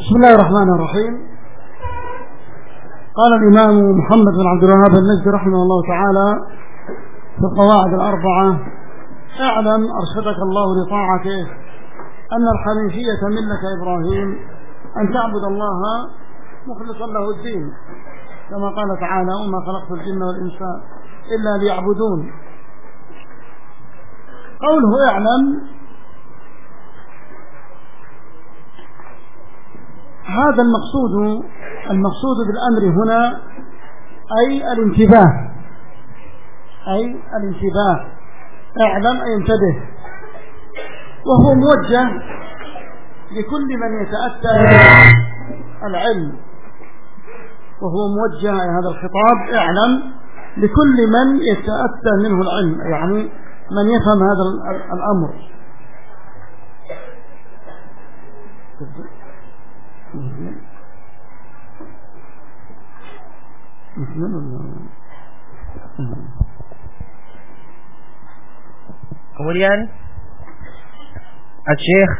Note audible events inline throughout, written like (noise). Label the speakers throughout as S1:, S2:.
S1: بسم الله الرحمن الرحيم. قال الإمام محمد بن عبد الوهاب النجدي رحمه الله تعالى في القواعد الأربعة اعلم أرشدك الله لطاعته أن الحنيفية ملة إبراهيم أن تعبد الله مخلصا له الدين. كما قال تعالى وما خلقت الجن والإنس إلا ليعبدون. قوله اعلم هذا المقصود المقصود بالأمر هنا أي الانتباه أي الانتباه. اعلم أي انتبه. وهو موجه لكل من يتأتى العلم. وهو موجه هذا الخطاب. اعلم لكل من يتأتى منه العلم يعني من يفهم هذا الأمر.
S2: Kemudian Al-Syekh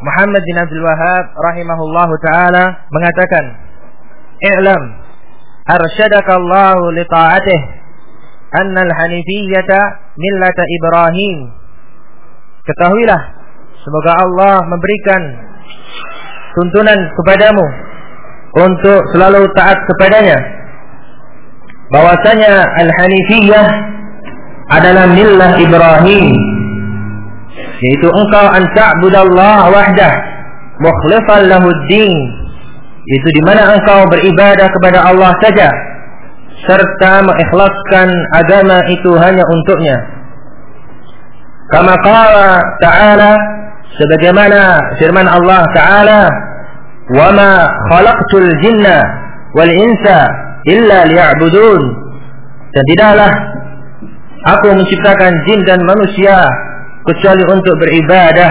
S2: Muhammad bin Abdul Wahab rahimahullahu taala mengatakan I'lam arsyadaka Allah li ta'atih anna al-hanifiyyata millata Ibrahim. Ketahuilah semoga Allah memberikan tuntunan kepadamu untuk selalu taat kepadanya. Bahwasanya al-hanifiyah adalah millah Ibrahim yaitu engkau an ta'budallah wahdah mukhlifan lahu din yaitu di mana engkau beribadah kepada Allah saja serta mengikhlaskan agama itu hanya untuknya. Kama qala ta'ala sebagaimana firman Allah taala wama khalaqtul jinna wal insa illa liya'budun. Dan tidaklah aku menciptakan jin dan manusia kecuali untuk beribadah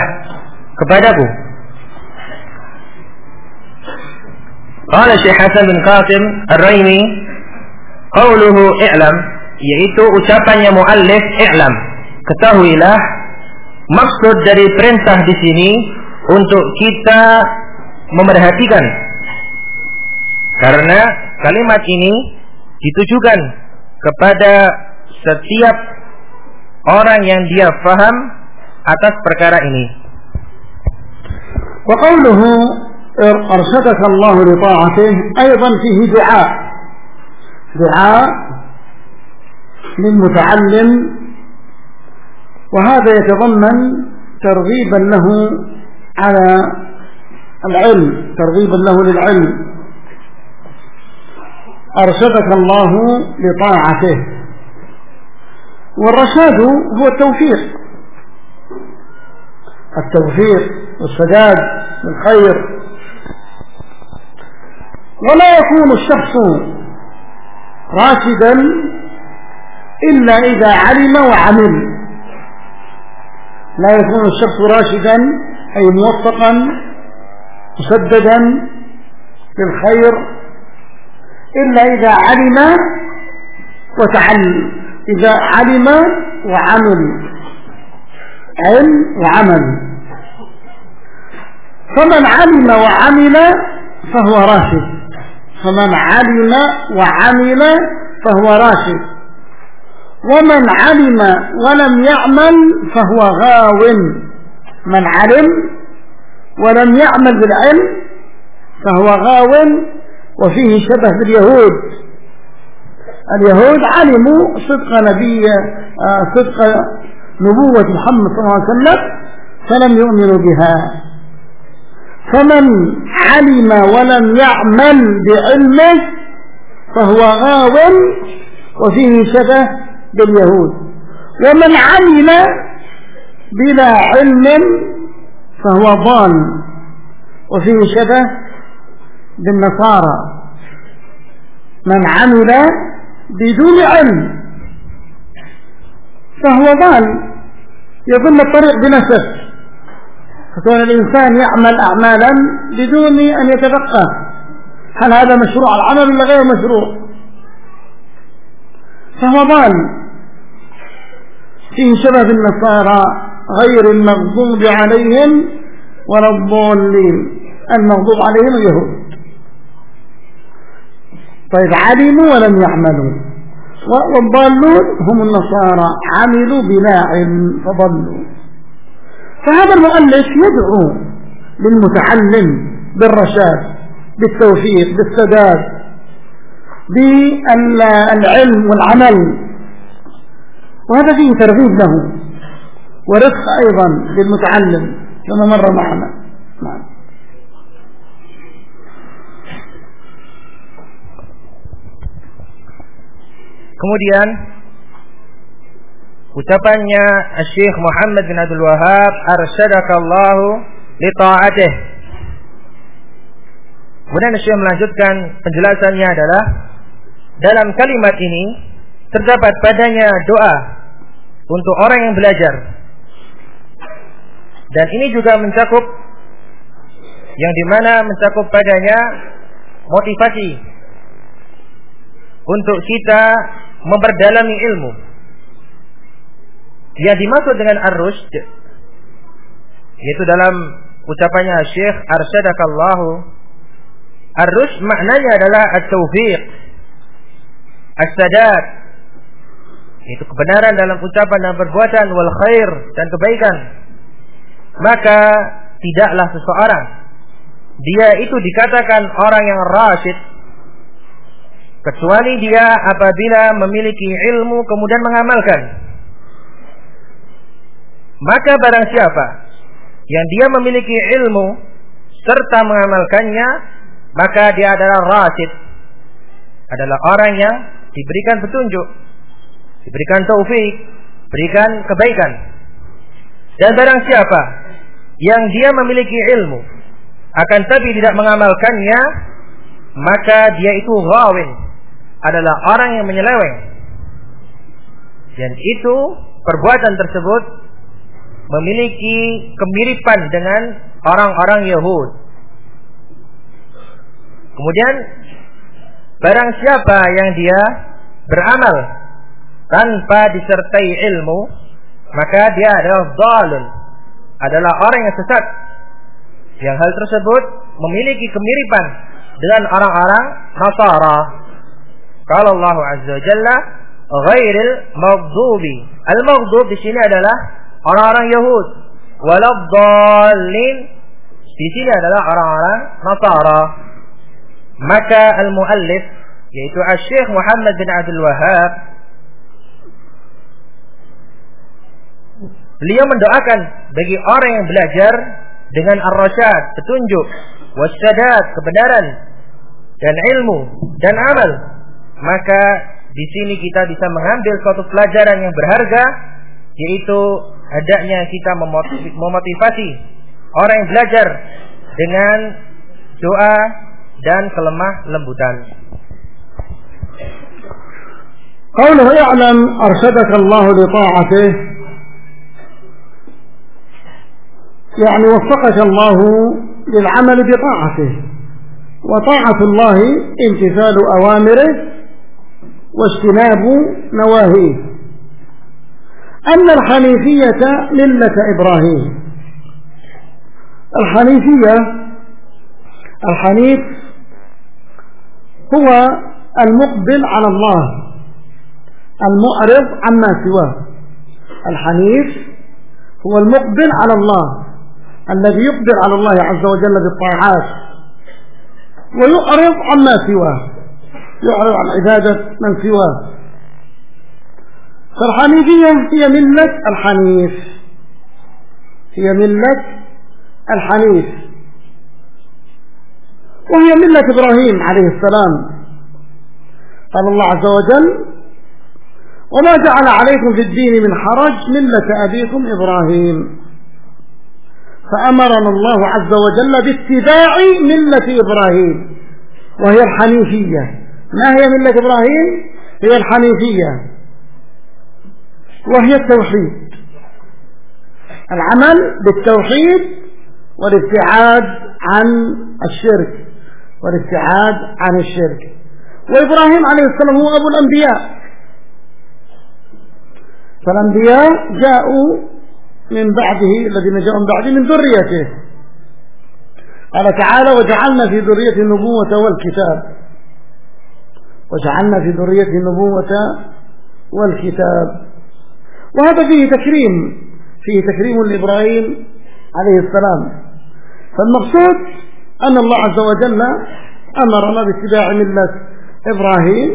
S2: kepadaku. Qala Syekh Hasan bin Qasim Ar-Raimi qauluhu i'lam yaitu ucapannya muallif i'lam. Ketahuilah maksud dari perintah di sini untuk kita memerhatikan karena kalimat ini ditujukan kepada setiap orang yang dia faham atas perkara ini.
S1: Wa qawluhu eh, arsadaka Allah li ta'atih aydan fihi min وهذا يتضمن ترغيبا له على العلم ترغيبا له للعلم. أرشدك الله لطاعته. والرشاد هو التوفيق. التوفيق والسداد للخير ولا يكون الشخص راشدا إلا إذا علم وعمل. لا يكون الشخص راشدا أي موفقا مسددا للخير إلا إذا علم وتعلم إذا علم وعمل علم وعمل. فمن علم وعمل فهو راشد. فمن علم وعمل فهو راشد. ومن علم ولم يعمل فهو غاو. من علم ولم يعمل بالعلم فهو غاو وفيه شبه باليهود. اليهود علموا صدق نبي صدق نبوة محمد صلى الله عليه وسلم فلم يؤمنوا بها. فمن علم ولم يعمل بعلمه فهو غاو وفيه شبه باليهود. ومن عمل بلا علم فهو ضال وفيه شبه بالنصارى. من عمل بدون علم فهو ضال يظن الطريق بنفسه. فكون الإنسان يعمل أعمالا بدون أن يتفقه هل هذا مشروع العمل ولا غير مشروع؟ فهو ضال. فيه شبه النصارى غير المغضوب عليهم ولا الضالين. المغضوب عليهم اليهود. طيب علموا ولم يعملوا. والضالون هم النصارى. عملوا بلا علم فضلوا. فهذا المؤلف يدعو للمتعلم بالرشاد بالتوفيق بالسداد بالعلم والعمل وهذا فيه ترغيب له ورفق أيضا للمتعلم كما مر معنا نعم
S2: Kemudian ucapannya Syekh Muhammad bin Abdul Wahab arsyadakallahu li ta'atih. Kemudian Syekh melanjutkan penjelasannya adalah dalam kalimat ini terdapat padanya doa untuk orang yang belajar. Dan ini juga mencakup yang di mana mencakup padanya motivasi untuk kita memperdalami ilmu. Yang dimaksud dengan ar-rusyd yaitu dalam ucapannya Syekh Arsyadakallahu ar-rusyd maknanya adalah at-taufiq as-sadad itu kebenaran dalam ucapan dan perbuatan wal khair dan kebaikan maka tidaklah seseorang dia itu dikatakan orang yang rasyid kecuali dia apabila memiliki ilmu kemudian mengamalkan. Maka barang siapa yang dia memiliki ilmu serta mengamalkannya, maka dia adalah rasid. Adalah orang yang diberikan petunjuk, diberikan taufik, berikan kebaikan. Dan barang siapa yang dia memiliki ilmu akan tapi tidak mengamalkannya, maka dia itu ghawin, adalah orang yang menyeleweng. Dan itu perbuatan tersebut memiliki kemiripan dengan orang-orang Yahud. Kemudian barang siapa yang dia beramal tanpa disertai ilmu, maka dia adalah dalil, adalah orang yang sesat. Yang hal tersebut memiliki kemiripan dengan orang-orang Nasara. Kalau Allah Azza Jalla ghairil maghdubi. Al-maghdub di sini adalah orang-orang Yahud. Waladdallin di sini adalah orang-orang Nasara. Maka al-muallif yaitu Asy-Syaikh Muhammad bin Abdul Wahhab Beliau mendoakan bagi orang yang belajar dengan ar-rasyad, petunjuk, wasyadat, kebenaran dan ilmu dan amal maka di sini kita bisa mengambil suatu pelajaran yang berharga yaitu adanya kita memotivasi orang yang belajar dengan doa dan kelemah lembutan.
S1: قوله يعلم أرشدك الله لطاعته. يعني وفقك الله للعمل بطاعته. وطاعة الله امتثال أوامره واجتناب نواهيه. أن الحنيفية ملة إبراهيم. الحنيفية الحنيف هو المقبل على الله المعرض عما سواه. الحنيف هو المقبل على الله الذي يقبل على الله عز وجل بالطاعات ويعرض عما سواه يعرض عن عبادة من سواه. فالحنيفية هي ملة الحنيف هي ملة الحنيف. وهي ملة إبراهيم عليه السلام. قال الله عز وجل وما جعل عليكم في الدين من حرج ملة أبيكم إبراهيم. فأمرنا الله عز وجل باتباع ملة إبراهيم وهي الحنيفية. ما هي ملة إبراهيم؟ هي الحنيفية وهي التوحيد. العمل بالتوحيد والابتعاد عن الشرك. والابتعاد عن الشرك. وإبراهيم عليه السلام هو أبو الأنبياء. فالأنبياء جاءوا من بعده الذين جاءوا من بعده من ذريته. قال تعالى وجعلنا في ذرية النبوة والكتاب. وجعلنا في ذرية النبوة والكتاب. وهذا فيه تكريم فيه تكريم لإبراهيم عليه السلام. فالمقصود أن الله عز وجل أمرنا باتباع ملة إبراهيم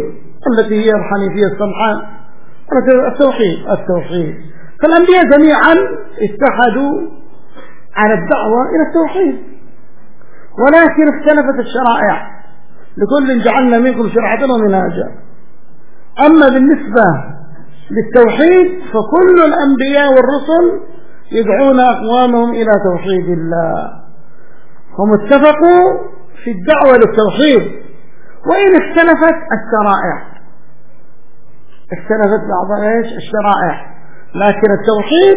S1: التي هي الحنيفية السمحاء. التوحيد التوحيد. فالأنبياء جميعا اتحدوا على الدعوة إلى التوحيد. ولكن اختلفت الشرائع. لكل جعلنا منكم شرعة ومنهاجا. أما بالنسبة للتوحيد فكل الأنبياء والرسل يدعون أقوامهم إلى توحيد الله. هم اتفقوا في الدعوة للتوحيد. وإن اختلفت الشرائع. اختلفت بعض إيش؟ الشرائع. لكن التوحيد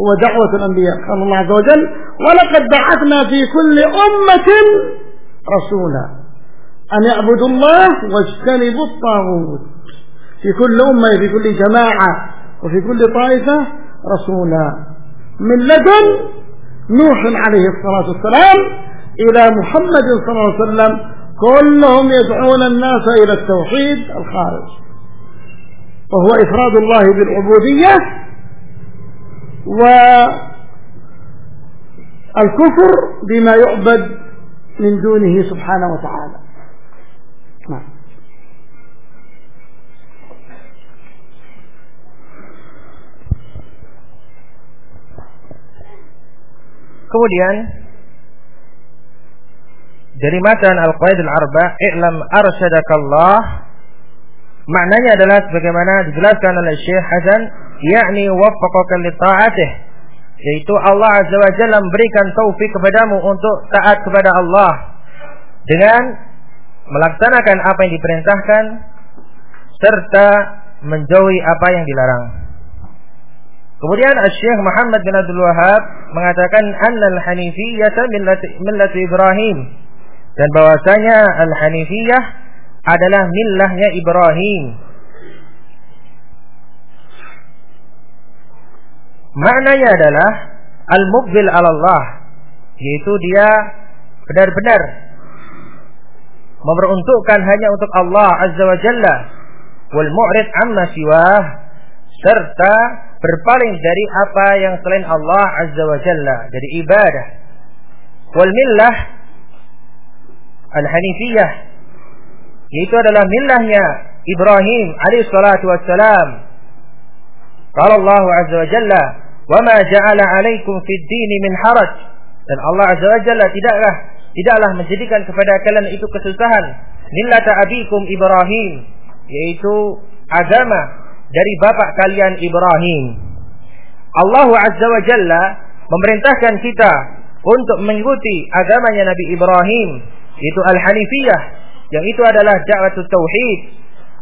S1: هو دعوة الأنبياء قال الله عز وجل ولقد بعثنا في كل أمة رسولا أن يعبدوا الله واجتنبوا الطاغوت. في كل أمة في كل جماعة وفي كل طائفة رسولا. من لدن نوح عليه الصلاة والسلام إلى محمد صلى الله عليه وسلم. كلهم يدعون الناس إلى التوحيد الخارج. وهو إفراد الله بالعبودية والكفر بما يعبد من دونه سبحانه وتعالى. نعم.
S2: Kemudian dari matan Al-Qaid Al-Arba, "I'lam arsyadakallah" maknanya adalah sebagaimana dijelaskan oleh Syekh Hasan, yakni waffaqaka li ta'atih, yaitu Allah Azza wa Jalla memberikan taufik kepadamu untuk taat kepada Allah. Dengan melaksanakan apa yang diperintahkan serta menjauhi apa yang dilarang. Kemudian Syekh Muhammad bin Abdul Wahab mengatakan annal hanifiyyah millati Ibrahim dan bahwasanya al-hanifiyah adalah millahnya Ibrahim. Maknanya adalah al-muqbil ala Allah, yaitu dia benar-benar memperuntukkan hanya untuk Allah Azza wa Jalla. Wal mu'rid amma siwah. Serta berpaling dari apa yang selain Allah Azza wa Jalla. Dari ibadah. Wal millah al-hanifiyah yaitu adalah millahnya Ibrahim alaihi salatu wassalam. Qala Allah Azza wa Jalla wa ma ja'ala 'alaikum fid din min haraj. Dan Allah Azza wa Jalla tidaklah tidaklah menjadikan kepada kalian itu kesusahan. Millata abikum Ibrahim yaitu agama dari bapak kalian Ibrahim. Allah Azza wa Jalla memerintahkan kita untuk mengikuti agamanya Nabi Ibrahim yaitu Al-Hanifiyah yang itu adalah dakwah tauhid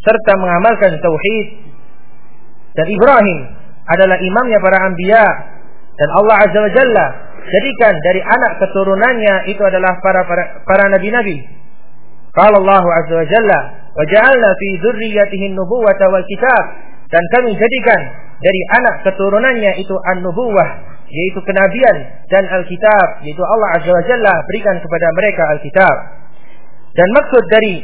S2: serta mengamalkan tauhid dan Ibrahim adalah imamnya para anbiya dan Allah Azza wa Jalla jadikan dari anak keturunannya itu adalah para para, para nabi-nabi. Qala Allah Azza wa Jalla, "Wa ja'alna fi dzurriyyatihi an-nubuwata wal kitab." Dan kami jadikan dari anak keturunannya itu an-nubuwah, yaitu kenabian dan Alkitab, yaitu Allah Azza wa Jalla berikan kepada mereka Alkitab. Dan maksud dari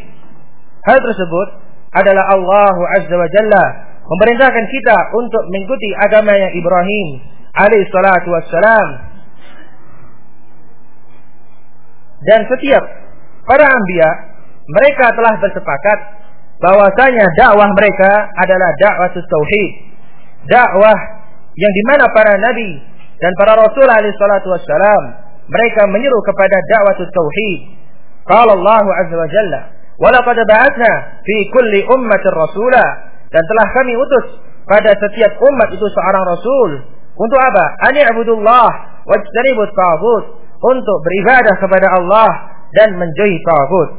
S2: hal tersebut adalah Allah Azza wa Jalla memerintahkan kita untuk mengikuti agamanya Ibrahim alaihi salatu wassalam dan setiap para anbiya mereka telah bersepakat bahwasanya dakwah mereka adalah dakwah tauhid dakwah yang di mana para nabi dan para rasul alaihi salatu wassalam mereka menyeru kepada dakwah tauhid qala Allah azza wa jalla walaqad ba'athna fi kulli ummatin rasula dan telah kami utus pada setiap umat itu seorang rasul untuk apa? Ani abudullah wajtanibut tagut untuk beribadah kepada Allah dan menjauhi tagut.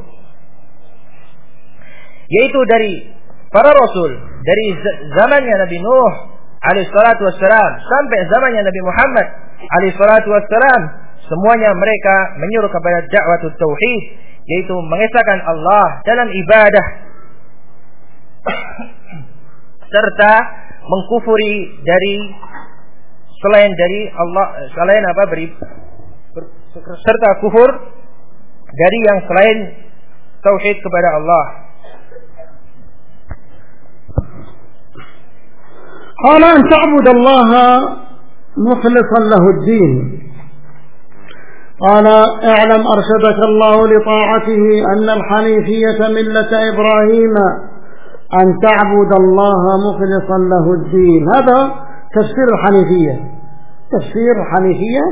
S2: Yaitu dari para rasul dari zamannya Nabi Nuh alaihi salatu wassalam sampai zamannya Nabi Muhammad alaihi salatu wassalam semuanya mereka menyuruh kepada dakwah tauhid yaitu mengesahkan Allah dalam ibadah (coughs) serta mengkufuri dari selain dari Allah selain apa beri ber, serta kufur dari yang selain tauhid kepada Allah.
S1: قال أن تعبد الله مخلصا له الدين. قال اعلم أرشدك الله لطاعته أن الحنيفية ملة إبراهيم أن تعبد الله مخلصا له الدين. هذا تفسير الحنيفية. تفسير الحنيفية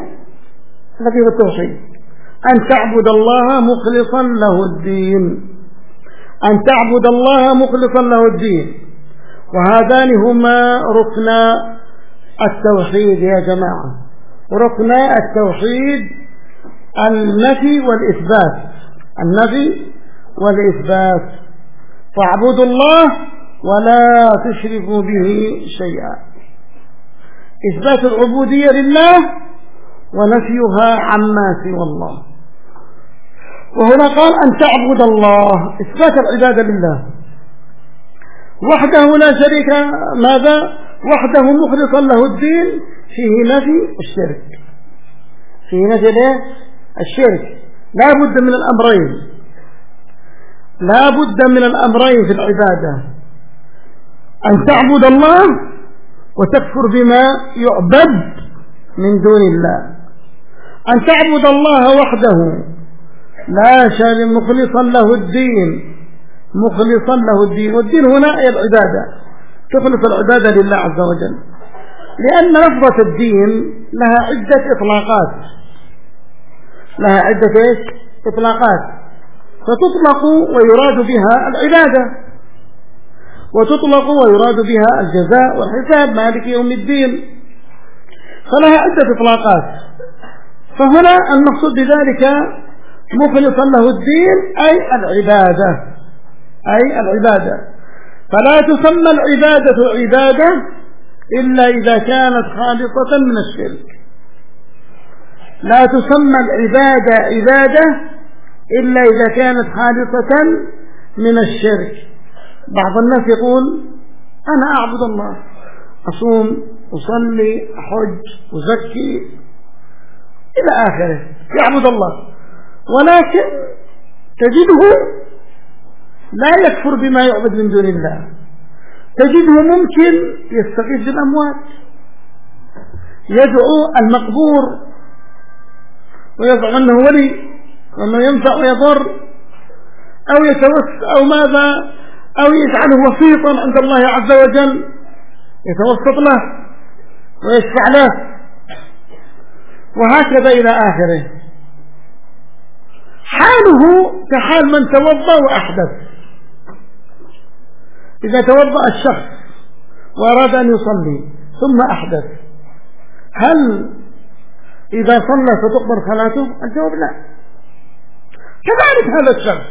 S1: الذي هو التوحيد. أن تعبد الله مخلصا له الدين. أن تعبد الله مخلصا له الدين. وهذان هما ركن التوحيد يا جماعة. ركن التوحيد النفي والإثبات. النفي والإثبات. فاعبدوا الله ولا تشركوا به شيئا. إثبات العبودية لله ونفيها عما سوى الله. وهنا قال أن تعبد الله. إثبات العبادة لله. وحده لا شريك ماذا؟ وحده مخلصا له الدين فيه نفي الشرك. فيه نفي الشرك. لا بد من الأمرين. لا بد من الأمرين في العبادة. أن تعبد الله وتكفر بما يعبد من دون الله. أن تعبد الله وحده لا شر مخلصا له الدين. مخلصا له الدين والدين هنا هي العبادة؟ تخلص العبادة لله عز وجل. لأن لفظة الدين لها عدة إطلاقات. لها عدة إيش؟ إطلاقات. فتطلق ويراد بها العبادة. وتطلق ويراد بها الجزاء والحساب مالك يوم الدين. فلها عدة إطلاقات. فهنا المقصود بذلك مخلصا له الدين أي العبادة. أي العبادة. فلا تسمى العبادة عبادة إلا إذا كانت خالصة من الشرك. لا تسمى العبادة عبادة إلا إذا كانت خالصة من الشرك. بعض الناس يقول أنا أعبد الله. أصوم أصلي أحج أزكي إلى آخره. يعبد الله. ولكن تجده لا يكفر بما يعبد من دون الله. تجده ممكن يستغيث بالأموات. يدعو المقبور ويزعم أنه ولي وأنه ينفع ويضر أو يتوسل أو ماذا أو يجعله وسيطا عند الله عز وجل. يتوسط له ويشفع له. وهكذا إلى آخره. حاله كحال من توضأ وأحدث. إذا توضأ الشخص وأراد أن يصلي ثم أحدث هل إذا صلى ستقبل صلاته؟ الجواب لا. كذلك هذا الشخص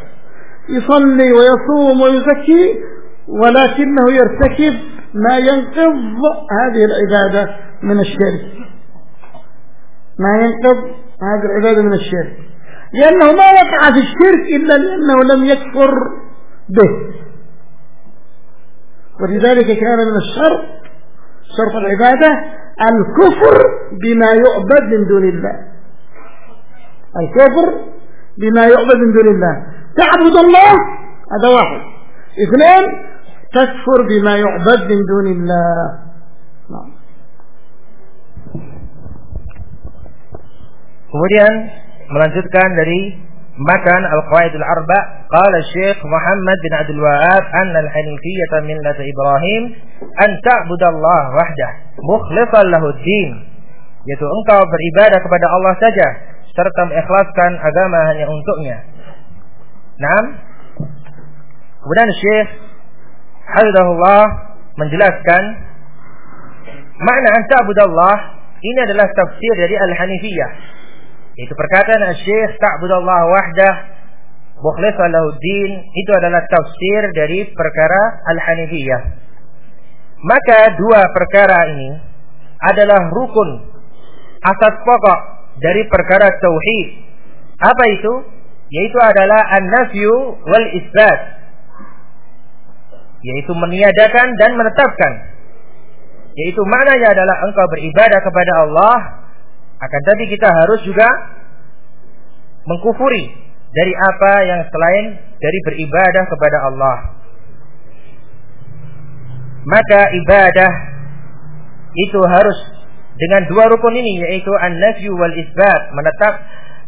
S1: يصلي ويصوم ويزكي ولكنه يرتكب ما ينقض هذه العبادة من الشرك. ما ينقض هذه العبادة من الشرك. لأنه ما وقع في الشرك إلا لأنه لم يكفر به. ولذلك كان من الشرط شرط العبادة الكفر بما يعبد من دون الله. الكفر بما يعبد من دون الله. تعبد الله؟ هذا واحد. اثنين تكفر بما يعبد من دون الله. نعم.
S2: Kemudian melanjutkan dari Makan Al-Qawaid Al-Arba Qala Syekh Muhammad bin Abdul Wahab Anna al-Hanifiyyata millata Ibrahim An ta'budallah wahdah Mukhlisan lahu din Yaitu engkau beribadah kepada Allah saja Serta mengikhlaskan agama hanya untuknya. Naam. Kemudian Syekh Hafizahullah menjelaskan Makna an ta'budallah Ini adalah tafsir dari Al-Hanifiyah. Itu perkataan Syekh ta'budallah wahdah mukhlishan lahu din itu adalah tafsir dari perkara Al-Hanifiyah. Maka dua perkara ini adalah rukun asas pokok dari perkara tauhid. Apa itu? Yaitu adalah an-nafyu wal isbat. Yaitu meniadakan dan menetapkan. Yaitu maknanya adalah engkau beribadah kepada Allah, akan tapi kita harus juga mengkufuri, dari apa yang selain dari beribadah kepada Allah. Maka ibadah itu harus dengan dua rukun ini yaitu an-nafyu wal isbat, menetap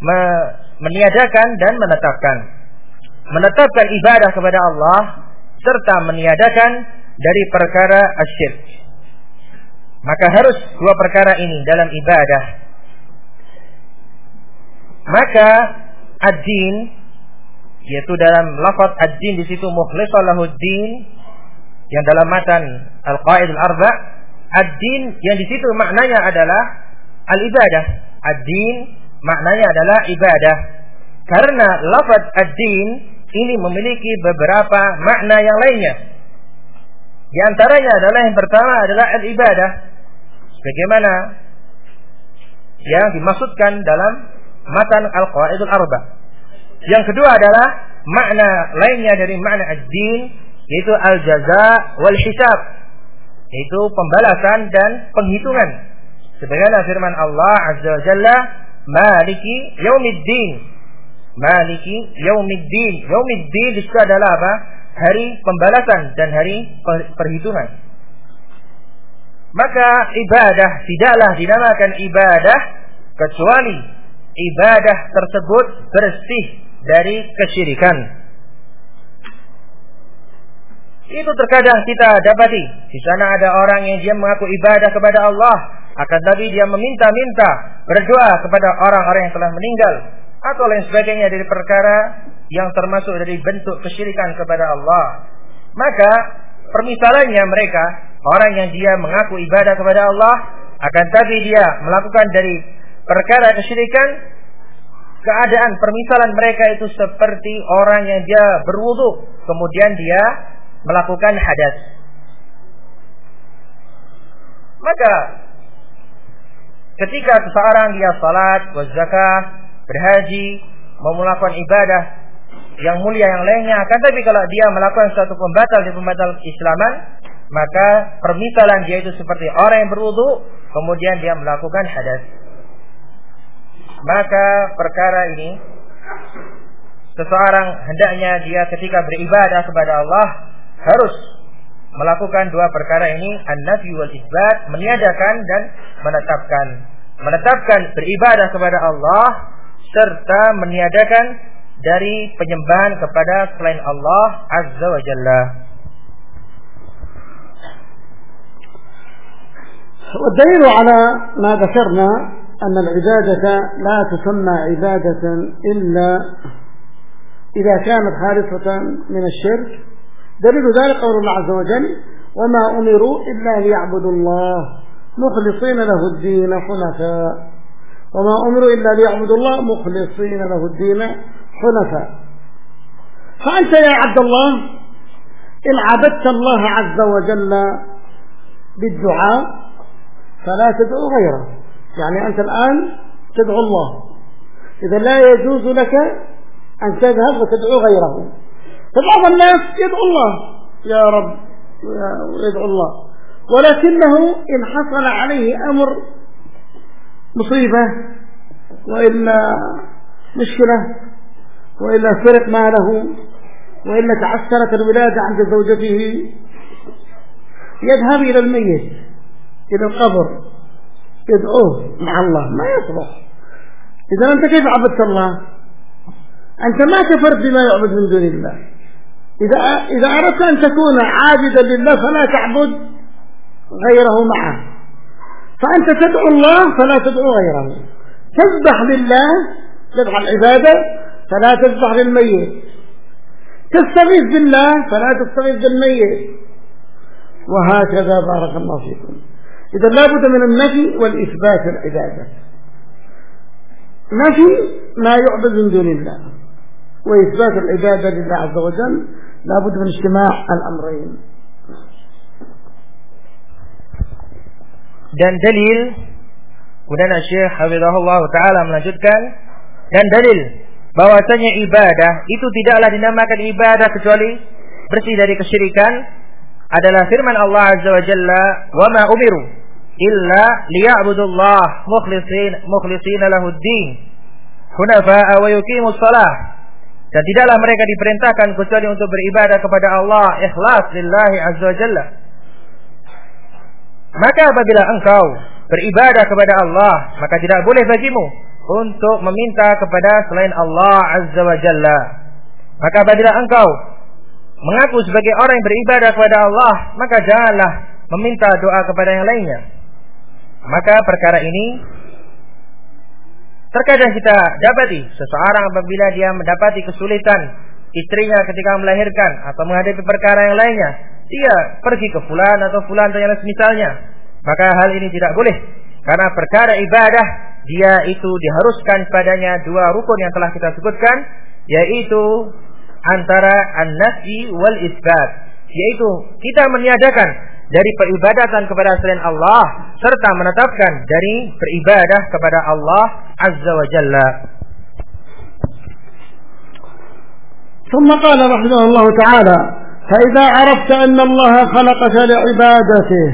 S2: me, meniadakan dan menetapkan. Menetapkan ibadah kepada Allah serta meniadakan dari perkara asyirk. Maka harus dua perkara ini dalam ibadah. Maka ad-din yaitu dalam lafaz ad-din di situ mukhlishallahuddin yang dalam matan al-qaid al-arba ad-din yang di situ maknanya adalah al-ibadah. Ad-din maknanya adalah ibadah. Karena lafaz ad-din ini memiliki beberapa makna yang lainnya. Di antaranya adalah yang pertama adalah al-ibadah. Bagaimana yang dimaksudkan dalam matan al-qaidul arba. Yang kedua adalah makna lainnya dari makna ad-din yaitu al-jaza wal hisab. Yaitu pembalasan dan penghitungan. Sebagaimana firman Allah Azza wa Jalla, "Maliki yaumiddin." Maliki yaumiddin. Yaumiddin itu adalah apa? Hari pembalasan dan hari perhitungan. Maka ibadah tidaklah dinamakan ibadah kecuali ibadah tersebut bersih dari kesyirikan. Itu terkadang kita dapati di sana ada orang yang dia mengaku ibadah kepada Allah, akan tapi dia meminta-minta berdoa kepada orang-orang yang telah meninggal atau lain sebagainya dari perkara yang termasuk dari bentuk kesyirikan kepada Allah. Maka permisalannya mereka orang yang dia mengaku ibadah kepada Allah akan tapi dia melakukan dari perkara kesyirikan keadaan permisalan mereka itu seperti orang yang dia berwudu kemudian dia melakukan hadas. Maka ketika seseorang dia salat zakah berhaji mau melakukan ibadah yang mulia yang lainnya akan tapi kalau dia melakukan suatu pembatal di pembatal Islaman maka permisalan dia itu seperti orang yang berwudu kemudian dia melakukan hadas maka perkara ini seseorang hendaknya dia ketika beribadah kepada Allah harus melakukan dua perkara ini an-nafi wal isbat meniadakan dan menetapkan menetapkan beribadah kepada Allah serta meniadakan dari penyembahan kepada selain Allah azza wa jalla
S1: والدليل على ما ذكرنا أن العبادة لا تسمى عبادة إلا إذا كانت خالصة من الشرك. دليل ذلك قول الله عز وجل وما أمروا إلا ليعبدوا الله مخلصين له الدين حنفاء. وما أمروا إلا ليعبدوا الله مخلصين له الدين حنفاء. فأنت يا عبد الله إن عبدت الله عز وجل بالدعاء فلا تدعو غيره. يعني أنت الآن تدعو الله. إذا لا يجوز لك أن تذهب وتدعو غيره. فبعض الناس يدعو الله. يا رب يدعو الله. ولكنه إن حصل عليه أمر مصيبة وإلا مشكلة وإلا سرق ماله وإلا تعسرت الولادة عند زوجته يذهب إلى الميت إلى القبر. يدعوه مع الله ما يصلح إذا أنت كيف عبدت الله؟ أنت ما كفرت بما يعبد من دون الله. إذا إذا أردت أن تكون عابدا لله فلا تعبد غيره معه. فأنت تدعو الله فلا تدعو غيره. تذبح لله تذبح العبادة فلا تذبح للميت. تستغيث بالله فلا تستغيث بالميت. وهكذا بارك الله فيكم. إذا لابد من النفي والإثبات العبادة نفي ما يعبد من دون الله وإثبات العبادة لله عز وجل لابد من اجتماع الأمرين
S2: dan dalil kemudian Syekh Hafizahullah taala melanjutkan dan dalil bahwasanya ibadah itu tidaklah dinamakan ibadah kecuali bersih dari kesyirikan adalah firman Allah Azza wa Jalla wa ma umiru illa liya'budullah mukhlisin mukhlisina lahud din hunafa'a wa yuqimus salah Dan tidaklah mereka diperintahkan kecuali untuk beribadah kepada Allah ikhlas lillahi azza wa jalla. Maka apabila engkau beribadah kepada Allah, maka tidak boleh bagimu untuk meminta kepada selain Allah azza wa jalla. Maka apabila engkau mengaku sebagai orang yang beribadah kepada Allah, maka janganlah meminta doa kepada yang lainnya. Maka perkara ini terkadang kita dapati seseorang apabila dia mendapati kesulitan istrinya ketika melahirkan atau menghadapi perkara yang lainnya, dia pergi ke fulan atau fulan atau yang semisalnya. Maka hal ini tidak boleh karena perkara ibadah dia itu diharuskan padanya dua rukun yang telah kita sebutkan yaitu antara an-nafi wal isbat yaitu kita meniadakan dari peribadatan kepada selain Allah serta menetapkan dari beribadah kepada Allah Azza wa Jalla.
S1: ثم قال رحمه الله تعالى فإذا عرفت أن الله خلقك لعبادته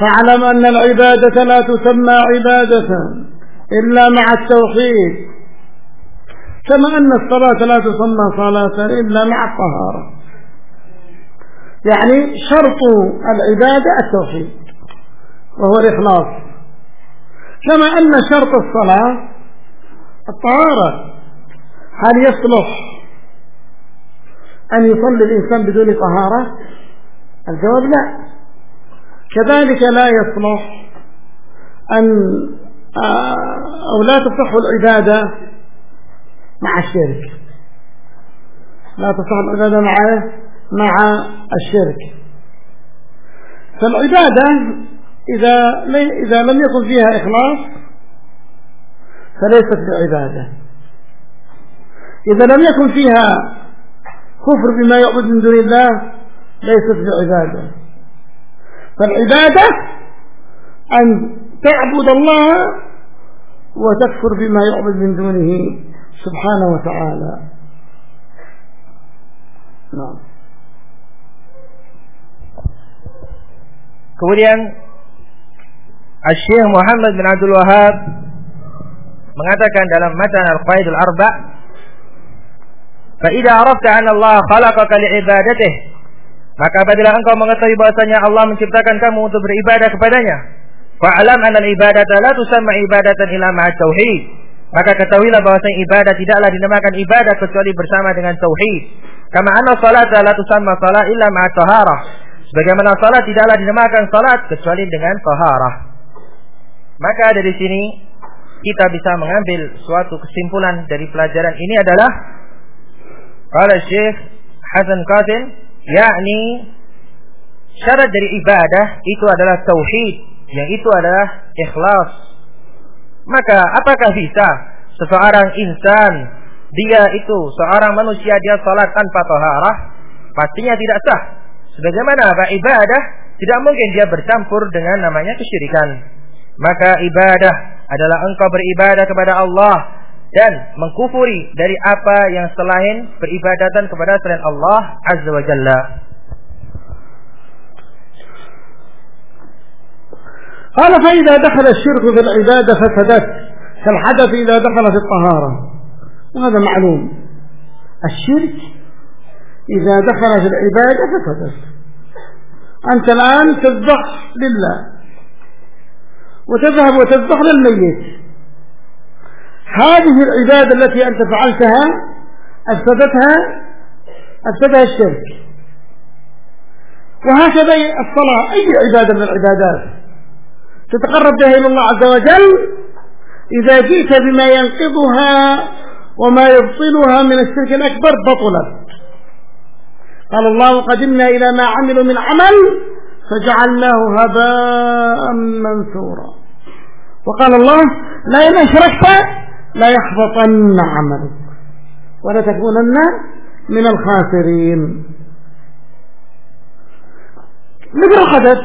S1: فاعلم أن العبادة لا تسمى عبادة إلا مع التوحيد كما أن الصلاة لا تسمى صلاة إلا مع الطهارة يعني شرط العبادة التوحيد وهو الإخلاص. كما أن شرط الصلاة الطهارة. هل يصلح أن يصلي الإنسان بدون طهارة؟ الجواب لا. كذلك لا يصلح أن أو لا تصح العبادة مع الشرك. لا تصح العبادة مع مع الشرك. فالعبادة إذا إذا لم يكن فيها إخلاص فليست بعبادة. إذا لم يكن فيها كفر بما يعبد من دون الله ليست بعبادة. فالعبادة أن تعبد الله وتكفر بما يعبد من دونه سبحانه وتعالى. نعم.
S2: Kemudian Syekh Muhammad bin Abdul Wahab mengatakan dalam matan Al-Qaid Al-Arba "Fa idza arafta anna Allah khalaqaka li'ibadatihi" Maka apabila engkau mengetahui bahwasanya Allah menciptakan kamu untuk beribadah kepadanya, fa'alam anna al-ibadata la tusamma ibadatan illa ma'a tauhid. Maka ketahuilah bahwasanya ibadah tidaklah dinamakan ibadah kecuali bersama dengan tauhid. Kama anna salata la tusamma salat illa ma'a taharah. Sebagaimana salat tidaklah dinamakan salat kecuali dengan taharah. Maka dari sini kita bisa mengambil suatu kesimpulan dari pelajaran ini adalah kala Syekh Hasan Qasim yakni syarat dari ibadah itu adalah tauhid yang itu adalah ikhlas. Maka apakah bisa seseorang insan dia itu seorang manusia dia salat tanpa taharah? Pastinya tidak sah. Sebagaimana apa ibadah tidak mungkin dia bercampur dengan namanya kesyirikan. Maka ibadah adalah engkau beribadah kepada Allah dan mengkufuri dari apa yang selain peribadatan kepada selain Allah Azza wa Jalla.
S1: قال فإذا دخل الشرك في العبادة فسدت كالحدث إذا دخل في الطهارة وهذا معلوم الشرك إذا دخل في العبادة فسدت أنت الآن تذبح لله. وتذهب وتذبح للميت. هذه العبادة التي أنت فعلتها أفسدتها أفسدها الشرك. وهكذا الصلاة أي عبادة من العبادات؟ تتقرب بها إلى الله عز وجل؟ إذا جئت بما ينقضها وما يبطلها من الشرك الأكبر بطلت. قال الله قدمنا إلى ما عملوا من عمل فجعلناه هباء منثورا. وقال الله لا إن أشركت لا يحبطن عملك ولا تكونن من الخاسرين. مثل الحدث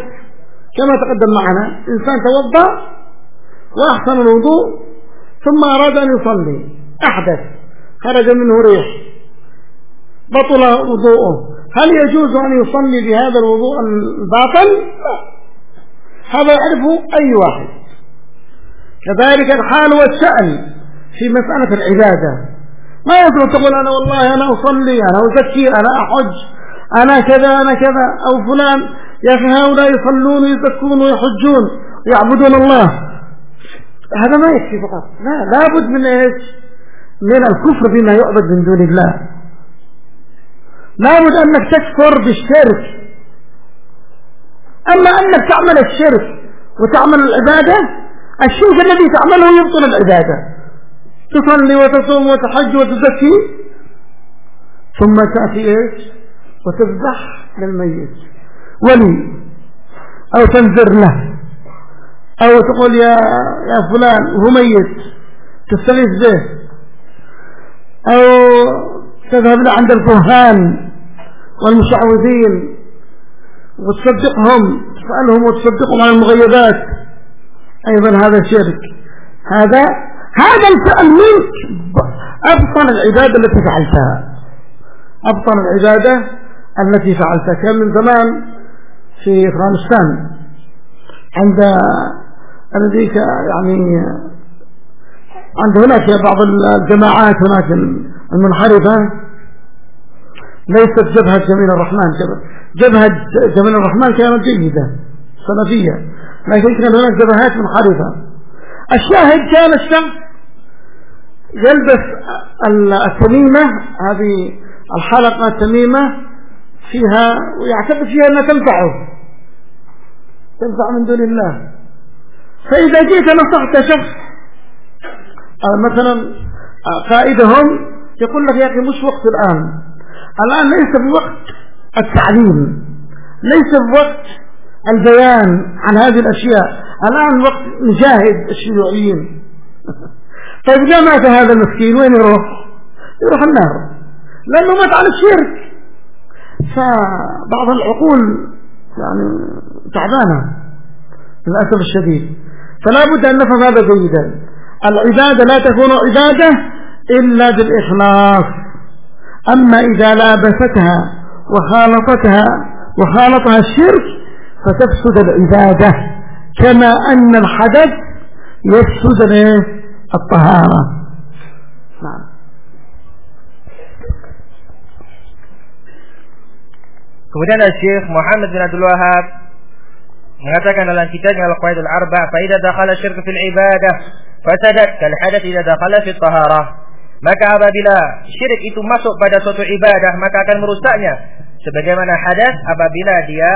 S1: كما تقدم معنا إنسان توضأ وأحسن الوضوء ثم أراد أن يصلي. أحدث خرج منه ريح بطل وضوءه. هل يجوز أن يصلي بهذا الوضوء الباطل؟ لا. هذا يعرفه أي واحد. كذلك الحال والشأن في مسألة العبادة. ما يصلح تقول أنا والله أنا أصلي أنا أزكي أنا أحج أنا كذا أنا كذا أو فلان. يا أخي هؤلاء يصلون ويزكون ويحجون ويعبدون الله. هذا ما يكفي فقط. لا لابد من إيش؟ من الكفر بما يعبد من دون الله. لابد أنك تكفر بالشرك. أما أنك تعمل الشرك وتعمل العبادة الشرك الذي تعمله يبطل العبادة. تصلي وتصوم وتحج وتزكي ثم تأتي إيش؟ وتذبح للميت. ولي أو تنذر له. أو تقول يا يا فلان وهو ميت. تستغيث به. أو تذهب عند الكهان والمشعوذين وتصدقهم تسألهم وتصدقهم عن المغيبات. أيضا هذا شرك. هذا هذا الفعل منك. أبطل العبادة التي فعلتها. أبطل العبادة التي فعلتها. كان من زمان في أفغانستان. عند الذيك يعني عند هناك بعض الجماعات هناك المنحرفة. ليست جبهة جميل الرحمن. جبهة جميل الرحمن كانت جيدة سلفية. لكن كان هناك جبهات منحرفة. الشاهد كان الشخص يلبس التميمة. هذه الحلقة التميمة فيها ويعتقد فيها أنها تنفعه تنفع من دون الله. فإذا جيت نصحت شخص مثلا قائدهم يقول لك يا أخي مش وقت الآن. الآن ليس بوقت التعليم ليس بوقت البيان عن هذه الأشياء. الآن وقت نجاهد الشيوعيين. (laughs) طيب إذا مات هذا المسكين وين يروح؟ يروح النار. لأنه مات على الشرك. فبعض العقول يعني تعبانة للأسف الشديد. فلا بد أن نفهم هذا جيدا. العبادة لا تكون عبادة إلا بالإخلاص أما إذا لابستها وخالطتها وخالطها الشرك فتفسد العبادة كما أن الحدث يفسد الطهارة نعم
S2: Kemudian Syekh Muhammad bin Abdul Wahab mengatakan dalam kitabnya Al-Qaidul Arba' fa idza dakhala syirk fil ibadah fasadat kal hadath idza dakhala fi taharah maka apabila syirik itu masuk pada suatu ibadah maka akan merusaknya. Sebagaimana hadas apabila dia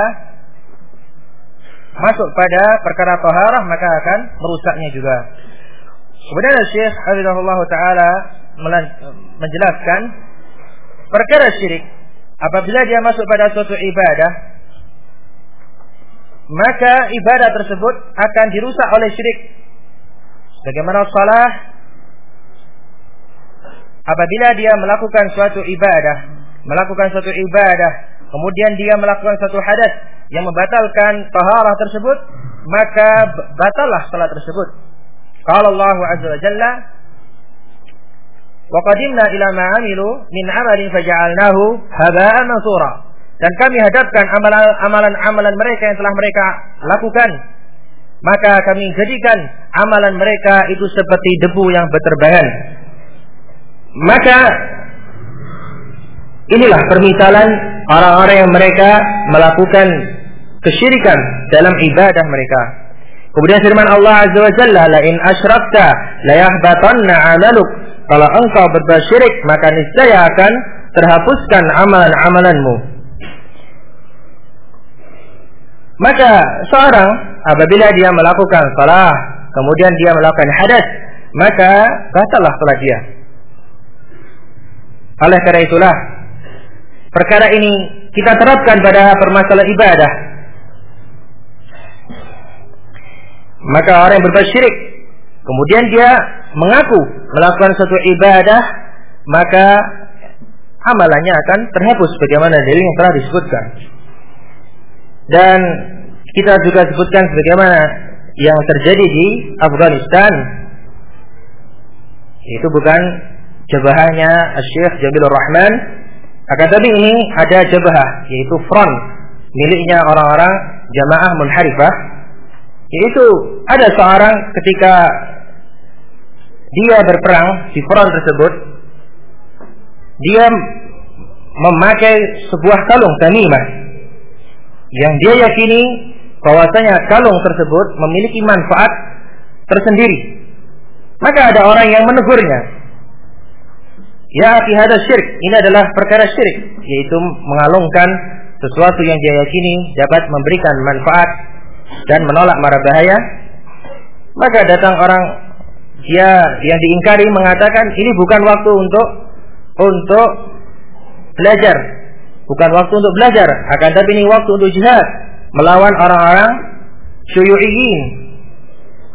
S2: masuk pada perkara taharah maka akan merusaknya juga. Kemudian Syekh Hafizahullah Ta'ala menjelaskan perkara syirik. Apabila dia masuk pada suatu ibadah maka ibadah tersebut akan dirusak oleh syirik. Bagaimana salah apabila dia melakukan suatu ibadah melakukan suatu ibadah kemudian dia melakukan suatu hadas yang membatalkan taharah tersebut maka batallah salat tersebut قال الله عز وجل وقدمنا إلى ما عملوا من عمل فجعلناه هباء منصورا dan kami hadapkan amalan-amalan mereka yang telah mereka lakukan maka kami jadikan amalan mereka itu seperti debu yang berterbangan maka inilah permisalan orang-orang yang mereka melakukan kesyirikan dalam ibadah mereka Kemudian firman Allah Azza wa Jalla, "La in asyrakta la yahbatanna 'amaluk." Kalau engkau berbuat syirik, maka niscaya akan terhapuskan amalan-amalanmu. Maka seorang apabila dia melakukan salah, kemudian dia melakukan hadas, maka batallah salat dia. Oleh karena itulah perkara ini kita terapkan pada permasalahan ibadah. Maka orang yang berbuat syirik kemudian dia mengaku melakukan suatu ibadah maka amalannya akan terhapus bagaimana dalil yang telah disebutkan. Dan kita juga sebutkan sebagaimana yang terjadi di Afghanistan. Itu bukan jabahnya Syekh Jamilur Rahman akan tapi ini ada jabah yaitu front miliknya orang-orang jamaah munharifah yaitu ada seorang ketika dia berperang di front tersebut, dia memakai sebuah kalung tamimah yang dia yakini bahwasanya kalung tersebut memiliki manfaat tersendiri. Maka ada orang yang menegurnya. Ya akhi hada syirik. Ini adalah perkara syirik, yaitu mengalungkan sesuatu yang dia yakini dapat memberikan manfaat dan menolak mara bahaya. Maka datang orang dia yang diingkari mengatakan ini bukan waktu untuk untuk belajar, bukan waktu untuk belajar, akan tapi ini waktu untuk jihad melawan orang-orang syuyu'iyin.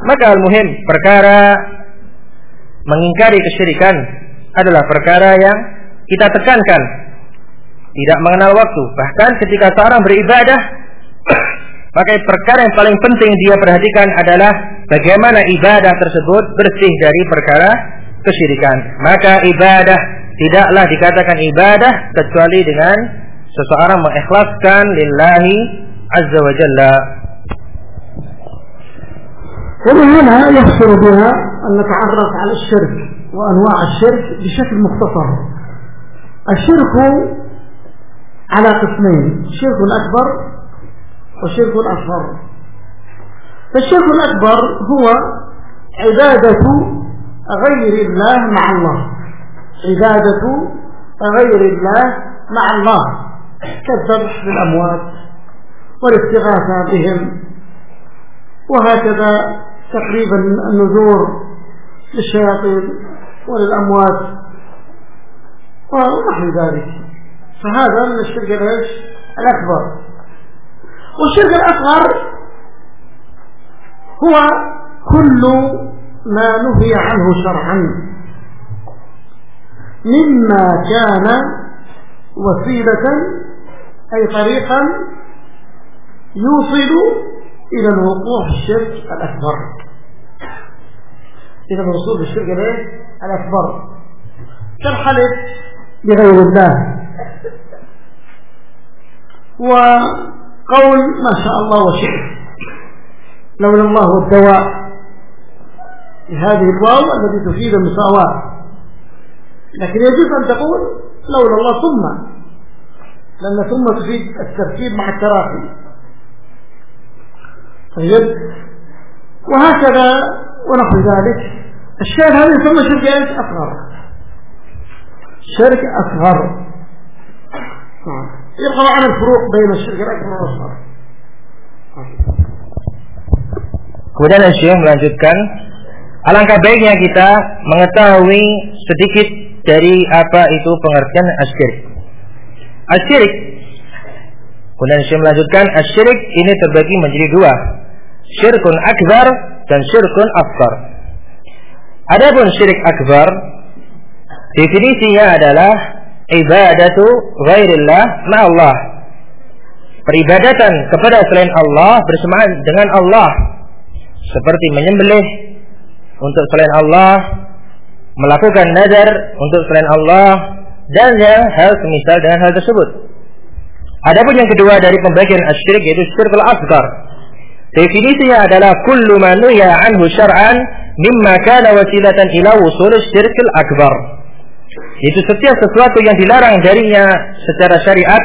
S2: Maka al-muhim perkara mengingkari kesyirikan adalah perkara yang kita tekankan. Tidak mengenal waktu. Bahkan ketika seorang beribadah, (clears throat) maka perkara yang paling penting dia perhatikan adalah bagaimana ibadah tersebut bersih dari perkara kesyirikan. Maka ibadah tidaklah dikatakan ibadah kecuali dengan seseorang mengikhlaskan lillahi azza wa jalla.
S1: ومن هنا يحصل بها أن نتعرف على الشرك وأنواع الشرك بشكل مختصر. الشرك على قسمين شرك أكبر وشرك أصغر فالشرك الأكبر هو عبادة غير الله مع الله. عبادة غير الله مع الله. كالذبح للأموات والاستغاثة بهم. وهكذا تقريبا النذور للشياطين. وللأموات. ونحو ذلك. فهذا من الشرك الإيش؟ الأكبر. والشرك الأصغر هو كل ما نهي عنه شرعا. مما كان وسيلة أي طريقا يوصل إلى الوقوع في الشرك الأكبر. إلى الوصول في الشرك الأكبر. كالحلف بغير الله. وقول ما شاء الله وشئت. لولا الله الدواء بهذه الواو التي تفيد المساواة. لكن يجوز أن تقول لولا الله ثم. لأن ثم تفيد التركيب مع التراخي. طيب. وهكذا ونحو ذلك. الشاهد هذا يسمى شرك ايش اصغر شرك اصغر نعم يبقى معنا الفروق بين الشرك الاكبر والاصغر
S2: Kemudian Syekh melanjutkan Alangkah baiknya kita mengetahui sedikit dari apa itu pengertian asyirik. Asyirik Kemudian Syekh melanjutkan asyirik ini terbagi menjadi dua syirkun akbar dan syirkun akbar. Adapun syirik akbar definisinya adalah ibadatu ghairillah Allah. Peribadatan kepada selain Allah bersamaan dengan Allah seperti menyembelih untuk selain Allah, melakukan nazar untuk selain Allah dan yang hal semisal dengan hal tersebut. Adapun yang kedua dari pembagian asyirik yaitu syirkul asgar Definisinya adalah kullu ma nuya anhu syar'an mimma kana wasilatan ila wusul syirkil akbar. Itu setiap sesuatu yang dilarang darinya secara syariat.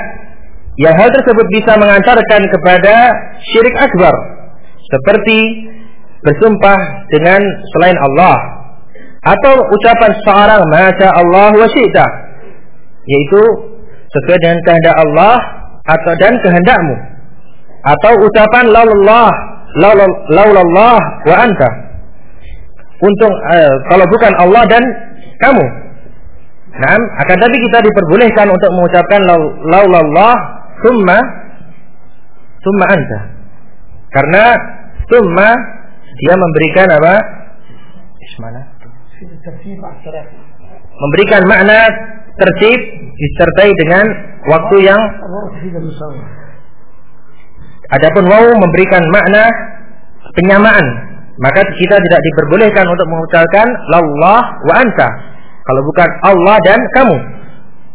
S2: Yang hal tersebut bisa mengantarkan kepada syirik akbar. Seperti bersumpah dengan selain Allah. Atau ucapan seorang masya Allah wa syi'ta. Yaitu sesuai dengan kehendak Allah atau dan kehendakmu. Atau ucapan laulallah laulallah wa anta untuk uh, kalau bukan Allah dan kamu. Nah akan tapi kita diperbolehkan untuk mengucapkan laulallah summa summa anta. Karena summa dia memberikan apa? Ismana. Memberikan makna tertib disertai dengan waktu yang Adapun wau memberikan makna penyamaan, maka kita tidak diperbolehkan untuk mengucapkan lallah wa anta. Kalau bukan Allah dan kamu.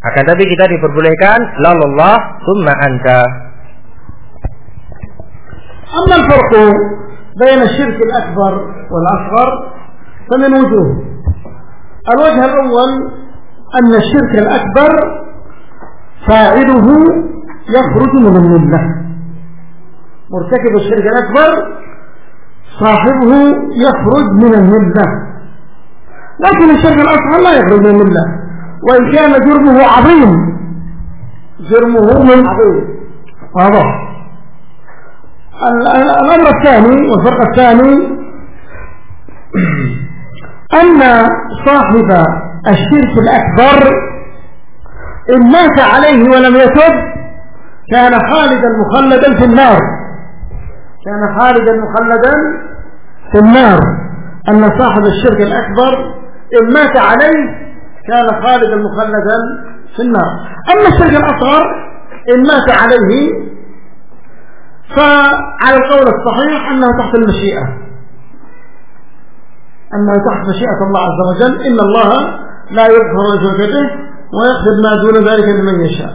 S2: Akan tapi kita diperbolehkan lallah summa anta.
S1: أما الفرق بين الشرك الأكبر والأصغر فمن وجوه الوجه الأول أن الشرك الأكبر فاعله يخرج من الملة مرتكب الشرك الأكبر صاحبه يخرج من الملة. لكن الشرك الأصغر لا يخرج من الملة. وإن كان جرمه عظيم. جرمه من عظيم. واضح. الأمر الثاني والفرق الثاني (clears throat) أن صاحب الشرك الأكبر إن مات عليه ولم يتب كان خالدا مخلدا في النار. كان خالدا مخلدا في النار. أن صاحب الشرك الأكبر إن مات عليه كان خالدا مخلدا في النار. أما الشرك الأصغر إن مات عليه فعلى القول الصحيح أنه تحت المشيئة. أنه تحت مشيئة الله عز وجل. إن الله لا يغفر لشركته ويغفر ما دون ذلك لمن يشاء.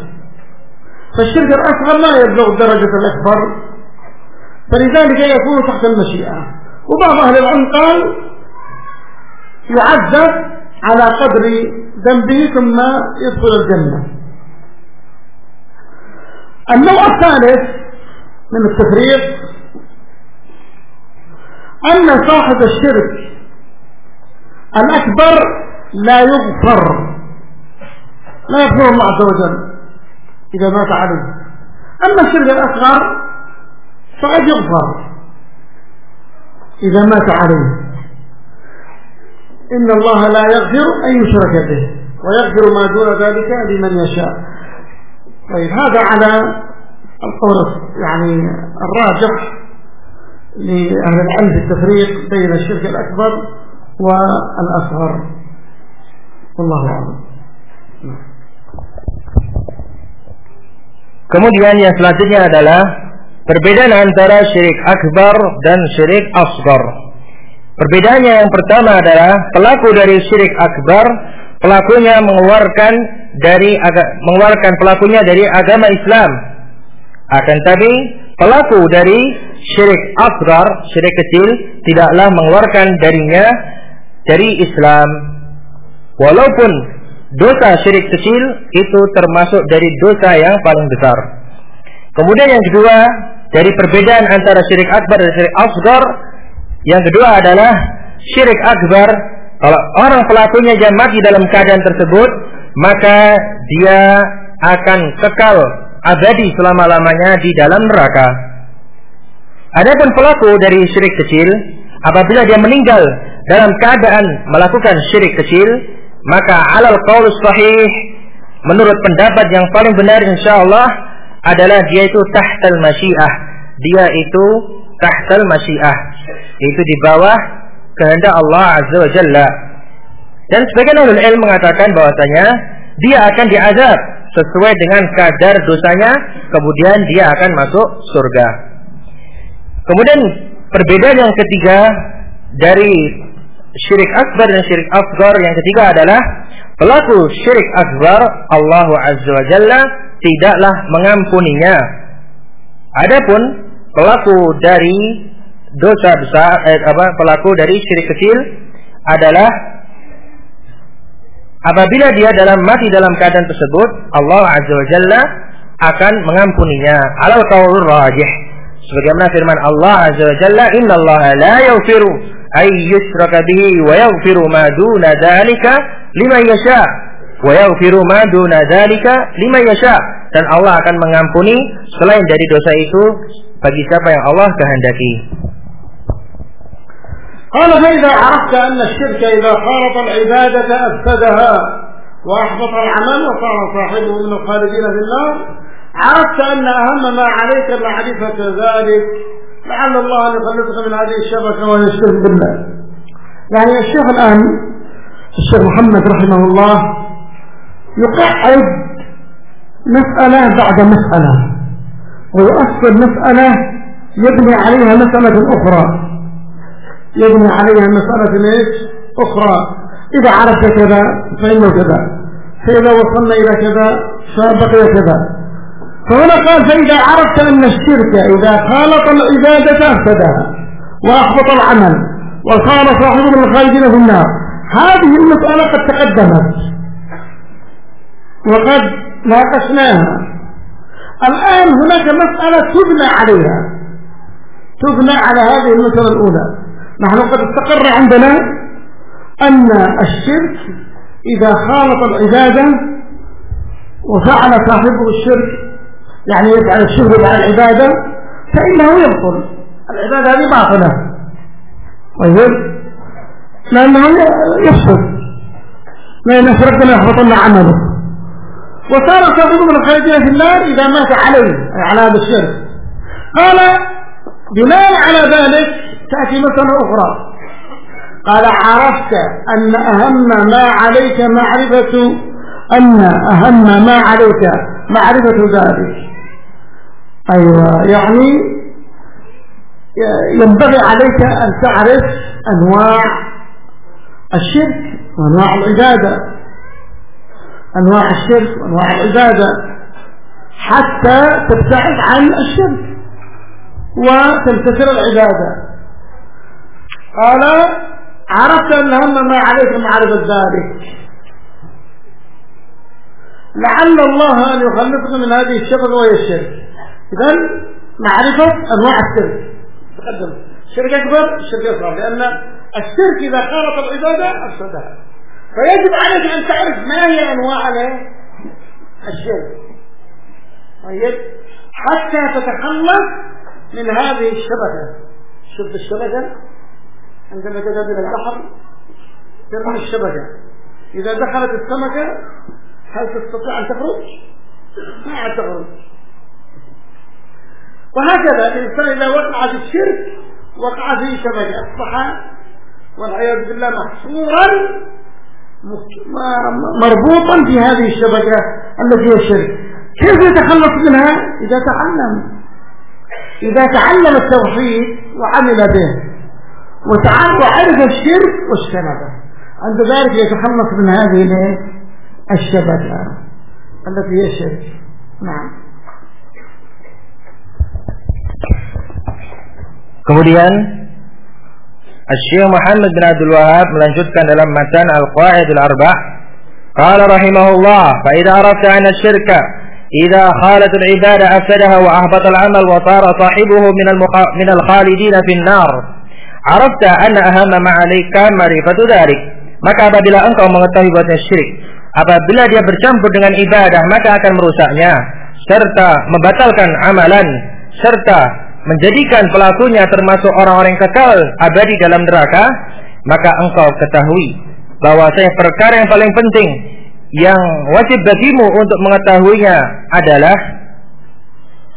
S1: فالشرك الأصغر لا يبلغ درجة الأكبر فلذلك يكون تحت المشيئة. وبعض أهل العلم قال يعذب على قدر ذنبه ثم يدخل الجنة. النوع الثالث من التفريق أن صاحب الشرك الأكبر لا يغفر. لا يغفر الله عز وجل إذا مات عليه. أما الشرك الأصغر فقد يغفر إذا مات عليه. إن الله لا يغفر أن يشرك به ويغفر ما دون ذلك لمن يشاء. طيب هذا على القول يعني الراجح لأهل العلم في التفريق بين الشرك الأكبر والأصغر. والله أعلم.
S2: Kemudian yang selanjutnya adalah perbedaan antara syirik akbar dan syirik asgar. Perbedaannya yang pertama adalah pelaku dari syirik akbar pelakunya mengeluarkan dari mengeluarkan pelakunya dari agama Islam. Akan tapi pelaku dari syirik asgar, syirik kecil tidaklah mengeluarkan darinya dari Islam. Walaupun dosa syirik kecil itu termasuk dari dosa yang paling besar. Kemudian yang kedua, dari perbedaan antara syirik akbar dan syirik asgar, yang kedua adalah syirik akbar kalau orang pelakunya yang mati dalam keadaan tersebut, maka dia akan kekal abadi selama-lamanya di dalam neraka. Adapun pelaku dari syirik kecil, apabila dia meninggal dalam keadaan melakukan syirik kecil, maka alal qaul sahih menurut pendapat yang paling benar insyaallah adalah dia itu tahtal masyiah. Dia itu tahtal masyiah. Itu di bawah kehendak Allah Azza wa Jalla. Dan sebagian ulul ilmu mengatakan bahwasanya dia akan diazab sesuai dengan kadar dosanya, kemudian dia akan masuk surga. Kemudian perbedaan yang ketiga dari syirik akbar dan syirik asgar yang ketiga adalah pelaku syirik akbar Allah Azza wa Jalla tidaklah mengampuninya. Adapun pelaku dari dosa besar eh, apa pelaku dari syirik kecil adalah apabila dia dalam mati dalam keadaan tersebut Allah Azza wa akan mengampuninya. Alal qaul rajih. Sebagaimana firman Allah Azza wa Jalla innallaha la yaghfiru ay yushraka bihi wa yaghfiru ma duna dzalika liman yasha yaghfiru ma duna dzalika liman yasha dan Allah akan mengampuni selain dari dosa itu bagi siapa yang Allah kehendaki.
S1: قال فإذا عرفت أن الشرك إذا خالط العبادة أفسدها وأحبط العمل وصار صاحبه من الخالدين في النار عرفت أن أهم ما عليك معرفة ذلك لعل الله أن يخلصك من هذه الشبكة وهي الشرك بالله يعني الشيخ الآن الشيخ محمد رحمه الله يقعد مسألة بعد مسألة ويؤصل مسألة يبني عليها مسألة أخرى. يبني عليها مسألة إيش؟ أخرى. إذا عرفت كذا فإنه كذا. فإذا وصلنا إلى كذا فبقي كذا. فهنا قال فإذا عرفت أن الشرك إذا خالط العبادة أفسدها وأحبط العمل وصار صاحبه من الخالدين في النار. هذه المسألة قد تقدمت. وقد ناقشناها. الآن هناك مسألة تبنى عليها. تبنى على هذه المسألة الأولى. نحن قد استقر عندنا أن الشرك إذا خالط العبادة وفعل صاحبه الشرك يعني يفعل الشرك مع العبادة فإنه يبطل. العبادة هذه باطلة. طيب؟ لأنه يفسد. لأن ربنا يحبطن عمله. وصار صاحبه من الخالدين في النار إذا مات عليه على هذا الشرك قال بناء على ذلك تأتي مسألة أخرى. قال عرفت أن أهم ما عليك معرفة أن أهم ما عليك معرفة ذلك. أيوة يعني ينبغي عليك أن تعرف أنواع الشرك وأنواع العبادة. أنواع الشرك وأنواع العبادة حتى تبتعد عن الشرك وتمتثل العبادة. قال عرفت أن هم ما عليك معرفة ذلك لعل الله أن يخلصك من هذه الشبكة وهي الشرك. إذن معرفة أنواع الشرك. تقدم. الشرك أكبر الشرك أصغر. لأن الشرك إذا خالط العبادة أفسدها. فيجب عليك أن تعرف ما هي أنواع الشرك طيب. حتى تتخلص من هذه الشبكة. شفت الشبكة؟ عندما تذهب إلى البحر ترمي الشبكة. إذا دخلت السمكة هل تستطيع أن تخرج؟ ما تخرج. وهكذا الإنسان إذا وقع في الشرك وقع في شبكة. أصبح والعياذ بالله محصورا مربوطا في هذه الشبكة التي هي الشرك. كيف يتخلص منها؟ إذا تعلم. إذا تعلم التوحيد وعمل به. وعرف الشرك واجتنبه عند ذلك يتخلص من هذه الشبكة التي هي الشرك. نعم.
S2: Kemudian Syekh Muhammad bin Abdul Wahab melanjutkan dalam matan Al-Qaidul Arba' Qala rahimahullah fa idza arafta anna asy-syirka idza khalat al-ibada afsadaha wa ahbata al-amal wa tara sahibuhu min al-min al-khalidin fi an-nar arafta anna ahamma ma'alaika marifatu dzalik maka apabila engkau mengetahui bahwa syirik apabila dia bercampur dengan ibadah maka akan merusaknya serta membatalkan amalan serta menjadikan pelakunya termasuk orang-orang kekal abadi dalam neraka maka engkau ketahui bahwa saya perkara yang paling penting yang wajib bagimu untuk mengetahuinya adalah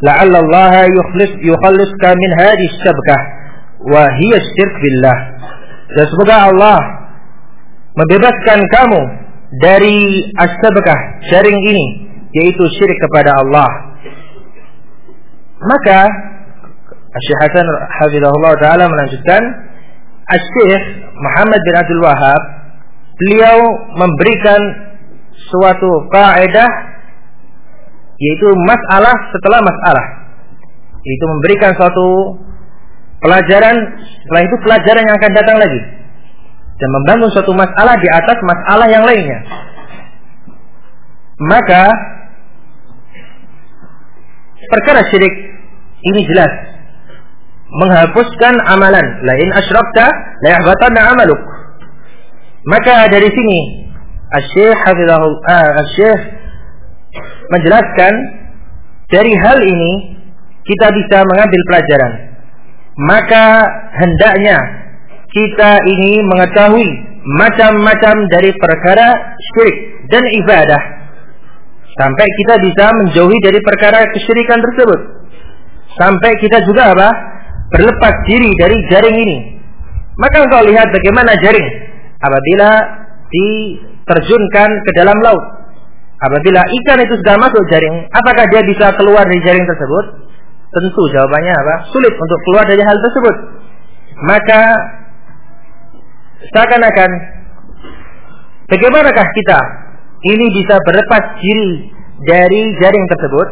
S2: la'allallaha yukhlis yukhalliska min hadhihi syabkah wa hiya syirk billah. Dan semoga Allah membebaskan kamu dari asbabkah syaring ini yaitu syirik kepada Allah. Maka Syekh Hasan hafizahullah taala melanjutkan Syekh Muhammad bin Abdul Wahab beliau memberikan suatu kaidah yaitu masalah setelah masalah. Yaitu memberikan suatu pelajaran setelah itu pelajaran yang akan datang lagi. Dan membangun suatu masalah di atas masalah yang lainnya. Maka perkara syirik ini jelas menghapuskan amalan. Lain asyrakta la yahbatanna amaluk. Maka dari sini Asy-Syaikh Hafizahul Asy-Syaikh menjelaskan dari hal ini kita bisa mengambil pelajaran. Maka hendaknya kita ini mengetahui macam-macam dari perkara syirik dan ibadah. Sampai kita bisa menjauhi dari perkara kesyirikan tersebut. Sampai kita juga apa berlepas diri dari jaring ini maka engkau lihat bagaimana jaring apabila diterjunkan ke dalam laut apabila ikan itu sudah masuk jaring apakah dia bisa keluar dari jaring tersebut Tentu jawabannya apa? Sulit untuk keluar dari hal tersebut. Maka seakan-akan bagaimanakah kita ini bisa berlepas diri dari jaring tersebut?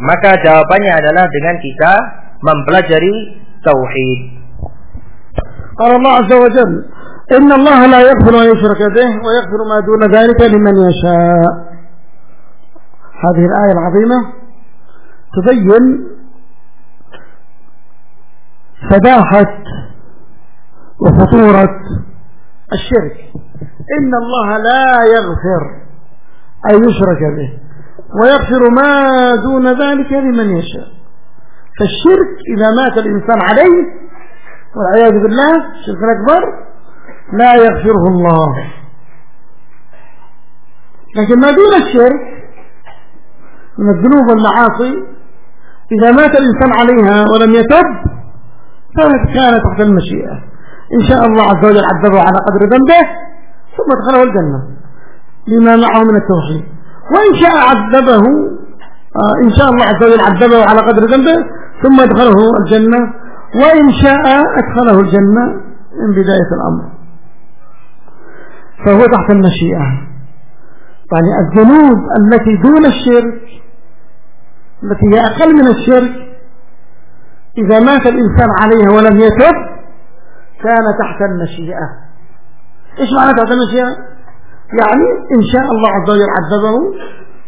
S2: Maka jawabannya adalah dengan kita mempelajari tauhid.
S1: Allah Azza wa Jalla إن الله لا يغفر أن يشرك به ويغفر ما دون ذلك لمن يشاء. هذه الآية العظيمة تبين فداحة وخطورة الشرك. إن الله لا يغفر أن يشرك به ويغفر ما دون ذلك لمن يشاء. فالشرك إذا مات الإنسان عليه والعياذ بالله الشرك الأكبر لا يغفره الله. لكن ما دون الشرك من الذنوب والمعاصي إذا مات الإنسان عليها ولم يتب كان تحت المشيئة. إن شاء الله عز وجل عذبه على قدر ذنبه ثم ادخله الجنة. لما معه من التوحيد. وإن شاء عذبه آه إن شاء الله عز وجل عذبه على قدر ذنبه ثم أدخله الجنة وإن شاء أدخله الجنة من بداية الأمر. فهو تحت المشيئة. يعني الذنوب التي دون الشرك التي هي أقل من الشرك إذا مات الإنسان عليها ولم يتب كان تحت المشيئة. إيش معنى تحت المشيئة؟ يعني إن شاء الله عز وجل عذبه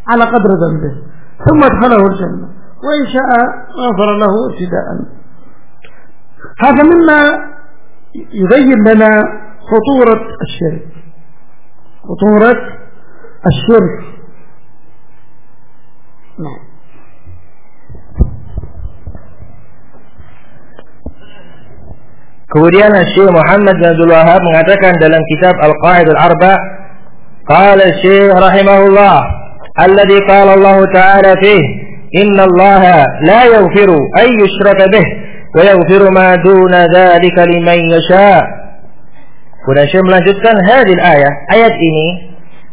S1: على قدر ذنبه ثم أدخله الجنة. وإن شاء غفر له ابتداء هذا مما يبين لنا خطورة الشرك خطورة الشرك نعم
S2: Kemudian Syekh Muhammad bin Abdul Wahab mengatakan dalam kitab Al-Qaid Al-Arba Qala Syekh rahimahullah alladhi qala Allah Ta'ala fih Inna Allah la ay yushraka bih wa yaghfiru ma duna dhalika liman yasha Kemudian Syekh melanjutkan hadil ayah ayat ini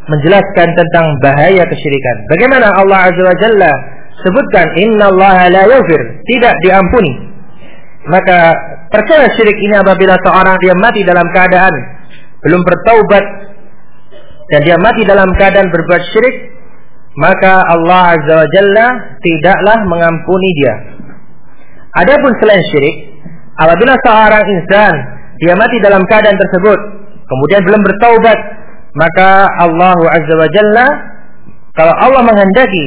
S2: menjelaskan tentang bahaya kesyirikan. Bagaimana Allah Azza wa Jalla sebutkan Allah la yaghfir tidak diampuni maka perkara syirik ini apabila seorang dia mati dalam keadaan belum bertaubat dan dia mati dalam keadaan berbuat syirik, maka Allah Azza wa Jalla tidaklah mengampuni dia. Adapun selain syirik, apabila seorang insan dia mati dalam keadaan tersebut, kemudian belum bertaubat, maka Allah Azza wa Jalla kalau Allah menghendaki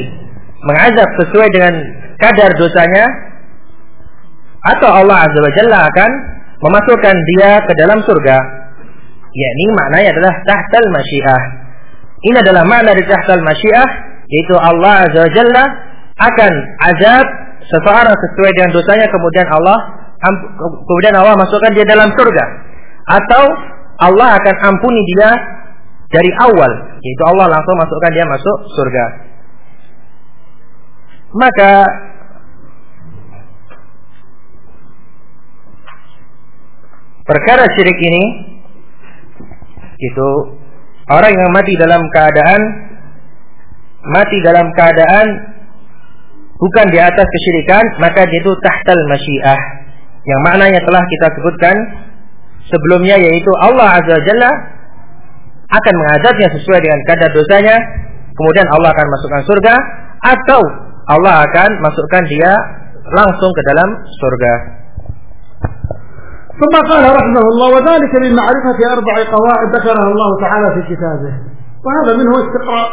S2: mengazab sesuai dengan kadar dosanya, atau Allah Azza wa Jalla akan memasukkan dia ke dalam surga. Yakni maknanya adalah tahtal masyiah. Ini adalah makna dari tahtal masyiah yaitu Allah Azza wa Jalla akan azab seseorang sesuai dengan dosanya kemudian Allah kemudian Allah masukkan dia dalam surga. Atau Allah akan ampuni dia dari awal yaitu Allah langsung masukkan dia masuk surga. Maka perkara syirik ini itu orang yang mati dalam keadaan mati dalam keadaan bukan di atas kesyirikan maka dia itu tahtal masyiah yang maknanya telah kita sebutkan sebelumnya yaitu Allah azza jalla akan mengazabnya sesuai dengan kadar dosanya kemudian Allah akan masukkan surga atau Allah akan masukkan dia langsung ke dalam surga
S1: ثم قال رحمه الله وذلك من معرفة أربع قواعد ذكرها الله تعالى في كتابه وهذا منه استقراء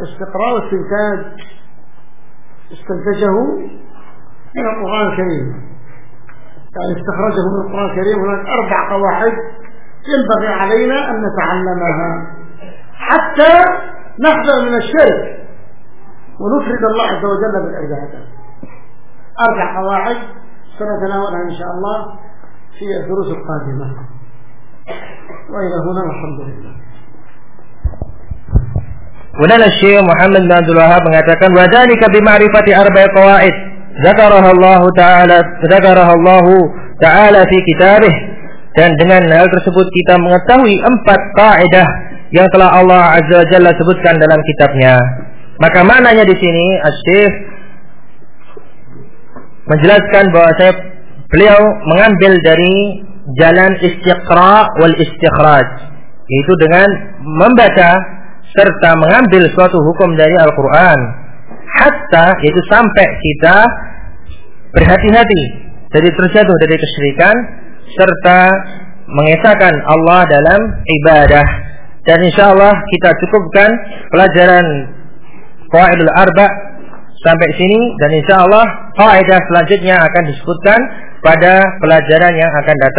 S1: استقراء واستنتاج استنتجه من القرآن الكريم. يعني استخرجه من القرآن الكريم هناك أربع قواعد ينبغي علينا أن نتعلمها حتى نحذر من الشرك ونفرد الله عز وجل بالعبادة. أربع قواعد سنتناولها إن شاء الله في الدروس القادمة. وإلى هنا الحمد لله.
S2: Kemudian Syekh Muhammad bin Abdul Wahab mengatakan wa dzalika bi ma'rifati arba'i qawaid zakaraha Allah taala zakaraha Allah taala fi kitabih dan dengan hal tersebut kita mengetahui empat kaidah yang telah Allah Azza Jalla sebutkan dalam kitabnya. Maka maknanya di sini Syekh menjelaskan bahwa saya beliau mengambil dari jalan istiqra wal istikhraj yaitu dengan membaca serta mengambil suatu hukum dari Al-Qur'an hatta yaitu sampai kita berhati-hati dari terjatuh dari kesyirikan serta mengesahkan Allah dalam ibadah dan insya Allah kita cukupkan pelajaran qawaidul arba sampai sini dan insya Allah kaidah selanjutnya akan disebutkan pada pelajaran yang akan datang.